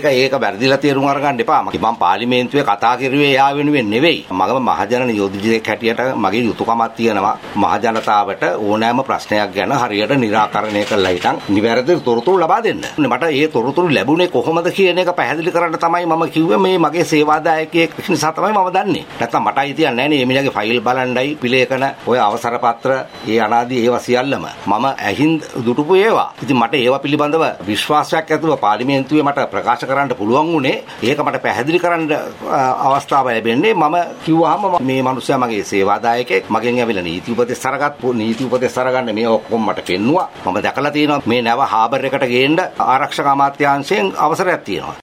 ඒක වැරදිලා තේරුම් අරගන්න එපා. මම පාර්ලිමේන්තුවේ කතා කරුවේ එයා වෙනුවෙන් නෙවෙයි. මගම මහජන නියෝජිතයෙක් හැටියට මගේ යුතුයකමක් තියෙනවා. මහජනතාවට ඕනෑම ප්‍රශ්නයක් ගැන හරියට निराකරණය කරලා හිටන් නිවැරදි තොරතුරු ලබා දෙන්න. මට ඒ තොරතුරු ලැබුණේ කොහොමද කියන එක පැහැදිලි කරන්න තමයි මම කිව්වේ මේ මගේ සේවාදායකයෙක් නිසා තමයි මම දන්නේ. නැත්තම් මට අයිතියක් නැහැ නේ මේ මිනිහගේ ෆයිල් බලන්නයි පිළේකන ඔය අවසර පත්‍ර ඒ අනාදී ඒවා සියල්ලම මම ඇහින් දුටුපු ඒවා. ඉතින් මට ඒවා පිළිබඳව විශ්වාසයක් ඇතුව පාර්ලිමේන්තුවේ මට ප්‍රකාශ කරන්න පුළුවන් වුණේ. ඒක මට පැහැදිලි කරන්න අවස්ථාව ලැබෙන්නේ. මම කිව්වහම මේ මිනිස්සයා මගේ සේවාදායකයෙක්. මගෙන් ඇවිල්ලා නීති උපදෙස් අරගත් නීති උපදෙස් අරගන්න මේ ඔක්කොම මට පෙන්නුවා. මම දැකලා තියෙනවා මේ නැව හාබර් එකට ගේන්න ආරක්ෂක අමාත්‍යාංශයෙන් අවසරයක් තියෙනවා.